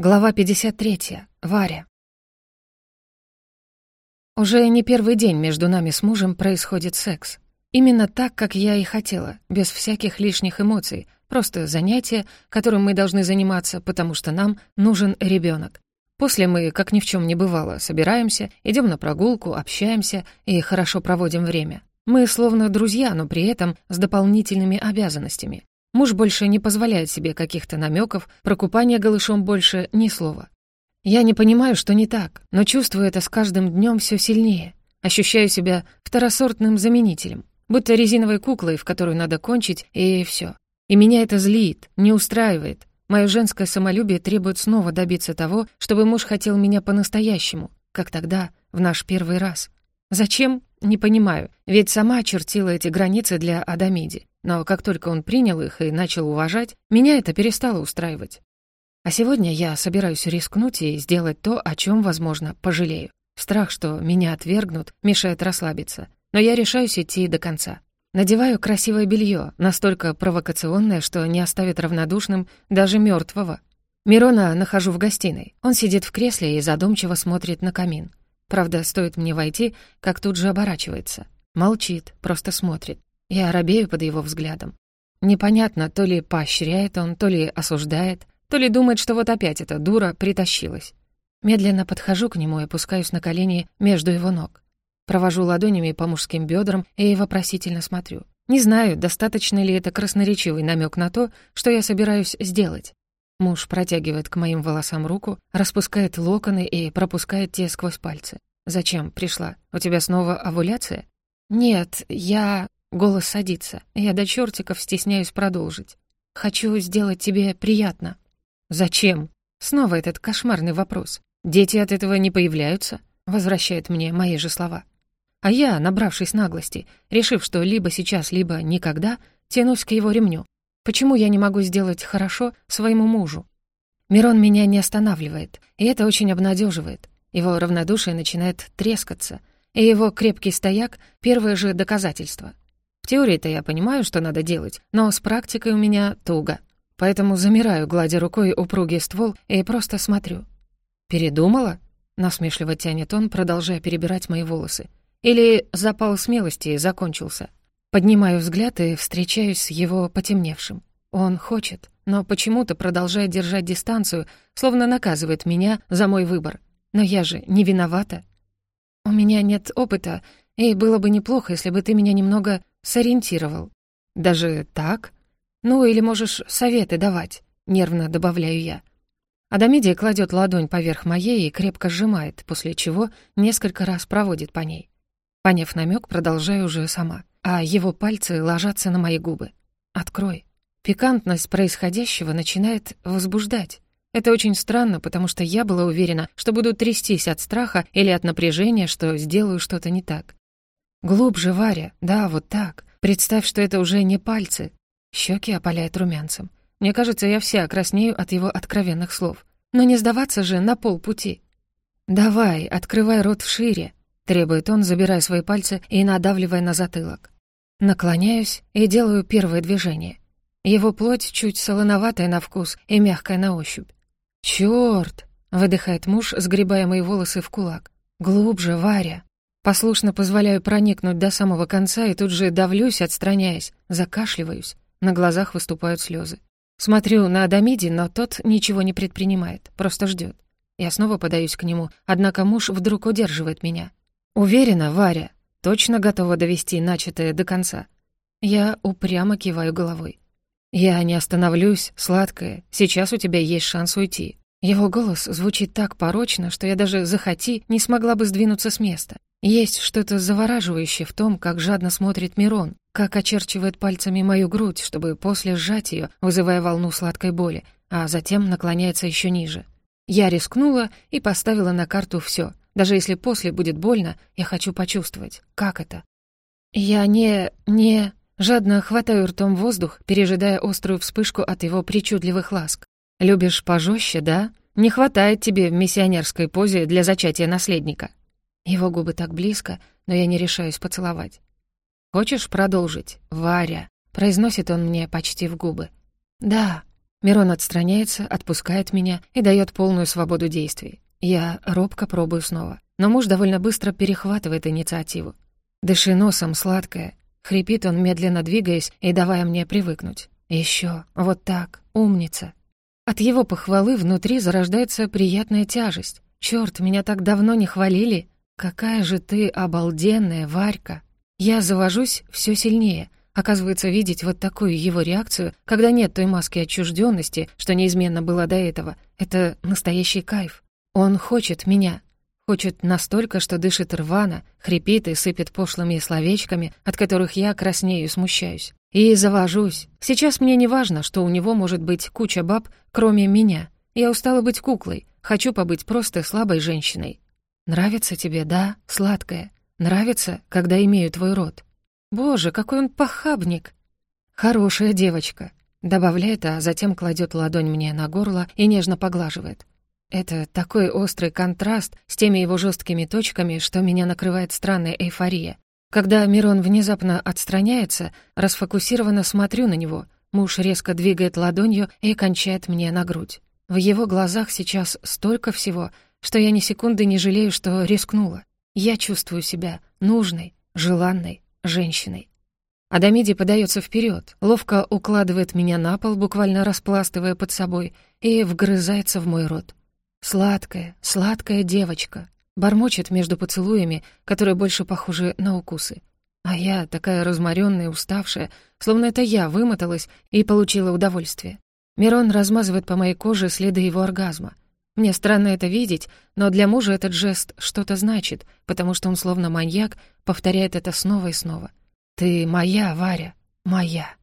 Глава 53. Варя. Уже не первый день между нами с мужем происходит секс. Именно так, как я и хотела, без всяких лишних эмоций, просто занятие, которым мы должны заниматься, потому что нам нужен ребенок. После мы, как ни в чем не бывало, собираемся, идем на прогулку, общаемся и хорошо проводим время. Мы словно друзья, но при этом с дополнительными обязанностями. Муж больше не позволяет себе каких-то намеков, про купание голышом больше ни слова. Я не понимаю, что не так, но чувствую это с каждым днем все сильнее. Ощущаю себя второсортным заменителем, будто резиновой куклой, в которую надо кончить, и все. И меня это злит, не устраивает. Мое женское самолюбие требует снова добиться того, чтобы муж хотел меня по-настоящему, как тогда, в наш первый раз. Зачем? Не понимаю, ведь сама очертила эти границы для Адамиди. Но как только он принял их и начал уважать, меня это перестало устраивать. А сегодня я собираюсь рискнуть и сделать то, о чем, возможно, пожалею. Страх, что меня отвергнут, мешает расслабиться. Но я решаюсь идти до конца. Надеваю красивое белье, настолько провокационное, что не оставит равнодушным даже мертвого. Мирона нахожу в гостиной. Он сидит в кресле и задумчиво смотрит на камин. Правда, стоит мне войти, как тут же оборачивается. Молчит, просто смотрит. Я робею под его взглядом. Непонятно, то ли поощряет он, то ли осуждает, то ли думает, что вот опять эта дура притащилась. Медленно подхожу к нему и опускаюсь на колени между его ног. Провожу ладонями по мужским бедрам и вопросительно смотрю. Не знаю, достаточно ли это красноречивый намек на то, что я собираюсь сделать. Муж протягивает к моим волосам руку, распускает локоны и пропускает те сквозь пальцы. «Зачем пришла? У тебя снова овуляция?» «Нет, я...» Голос садится. Я до чертиков стесняюсь продолжить. «Хочу сделать тебе приятно». «Зачем?» Снова этот кошмарный вопрос. «Дети от этого не появляются?» Возвращает мне мои же слова. А я, набравшись наглости, решив, что либо сейчас, либо никогда, тянусь к его ремню. Почему я не могу сделать хорошо своему мужу? Мирон меня не останавливает, и это очень обнадеживает. Его равнодушие начинает трескаться, и его крепкий стояк — первое же доказательство — теории-то я понимаю, что надо делать, но с практикой у меня туго. Поэтому замираю, гладя рукой упругий ствол, и просто смотрю. «Передумала?» — насмешливо тянет он, продолжая перебирать мои волосы. «Или запал смелости закончился?» Поднимаю взгляд и встречаюсь с его потемневшим. Он хочет, но почему-то продолжает держать дистанцию, словно наказывает меня за мой выбор. Но я же не виновата. У меня нет опыта, и было бы неплохо, если бы ты меня немного сориентировал. Даже так? Ну, или можешь советы давать, нервно добавляю я. Адамидия кладет ладонь поверх моей и крепко сжимает, после чего несколько раз проводит по ней. Поняв намек, продолжаю уже сама, а его пальцы ложатся на мои губы. «Открой». Пикантность происходящего начинает возбуждать. Это очень странно, потому что я была уверена, что буду трястись от страха или от напряжения, что сделаю что-то не так. Глубже, Варя, да, вот так. Представь, что это уже не пальцы. Щеки опаляет румянцем. Мне кажется, я вся краснею от его откровенных слов. Но не сдаваться же на полпути. «Давай, открывай рот шире», — требует он, забирая свои пальцы и надавливая на затылок. Наклоняюсь и делаю первое движение. Его плоть чуть солоноватая на вкус и мягкая на ощупь. «Чёрт!» — выдыхает муж, сгребая мои волосы в кулак. «Глубже, Варя!» Послушно позволяю проникнуть до самого конца и тут же давлюсь, отстраняясь, закашливаюсь. На глазах выступают слезы. Смотрю на Адамиди, но тот ничего не предпринимает, просто ждет. Я снова подаюсь к нему, однако муж вдруг удерживает меня. Уверена, Варя, точно готова довести начатое до конца. Я упрямо киваю головой. «Я не остановлюсь, сладкая. Сейчас у тебя есть шанс уйти». Его голос звучит так порочно, что я даже захоти не смогла бы сдвинуться с места. Есть что-то завораживающее в том, как жадно смотрит Мирон, как очерчивает пальцами мою грудь, чтобы после сжать ее, вызывая волну сладкой боли, а затем наклоняется еще ниже. Я рискнула и поставила на карту все. Даже если после будет больно, я хочу почувствовать, как это. Я не... не... Жадно хватаю ртом воздух, пережидая острую вспышку от его причудливых ласк. «Любишь пожестче, да? Не хватает тебе в миссионерской позе для зачатия наследника». Его губы так близко, но я не решаюсь поцеловать. «Хочешь продолжить, Варя?» — произносит он мне почти в губы. «Да». Мирон отстраняется, отпускает меня и дает полную свободу действий. Я робко пробую снова. Но муж довольно быстро перехватывает инициативу. «Дыши носом, сладкое!» Хрипит он, медленно двигаясь и давая мне привыкнуть. Еще, вот так, умница!» От его похвалы внутри зарождается приятная тяжесть. Черт, меня так давно не хвалили! Какая же ты обалденная, Варька!» Я завожусь все сильнее. Оказывается, видеть вот такую его реакцию, когда нет той маски отчужденности, что неизменно было до этого, это настоящий кайф. Он хочет меня. Хочет настолько, что дышит рвано, хрипит и сыпет пошлыми словечками, от которых я краснею и смущаюсь. И завожусь. Сейчас мне не важно, что у него может быть куча баб, кроме меня. Я устала быть куклой, хочу побыть просто слабой женщиной. Нравится тебе, да, сладкая? Нравится, когда имею твой рот? Боже, какой он похабник! Хорошая девочка, добавляет, а затем кладет ладонь мне на горло и нежно поглаживает. Это такой острый контраст с теми его жесткими точками, что меня накрывает странная эйфория. Когда Мирон внезапно отстраняется, расфокусированно смотрю на него. Муж резко двигает ладонью и кончает мне на грудь. В его глазах сейчас столько всего, что я ни секунды не жалею, что рискнула. Я чувствую себя нужной, желанной женщиной. Адамиди подается вперед, ловко укладывает меня на пол, буквально распластывая под собой, и вгрызается в мой рот. Сладкая, сладкая девочка. Бормочет между поцелуями, которые больше похожи на укусы. А я, такая разморенная, уставшая, словно это я вымоталась и получила удовольствие. Мирон размазывает по моей коже следы его оргазма. Мне странно это видеть, но для мужа этот жест что-то значит, потому что он словно маньяк повторяет это снова и снова. «Ты моя, Варя, моя».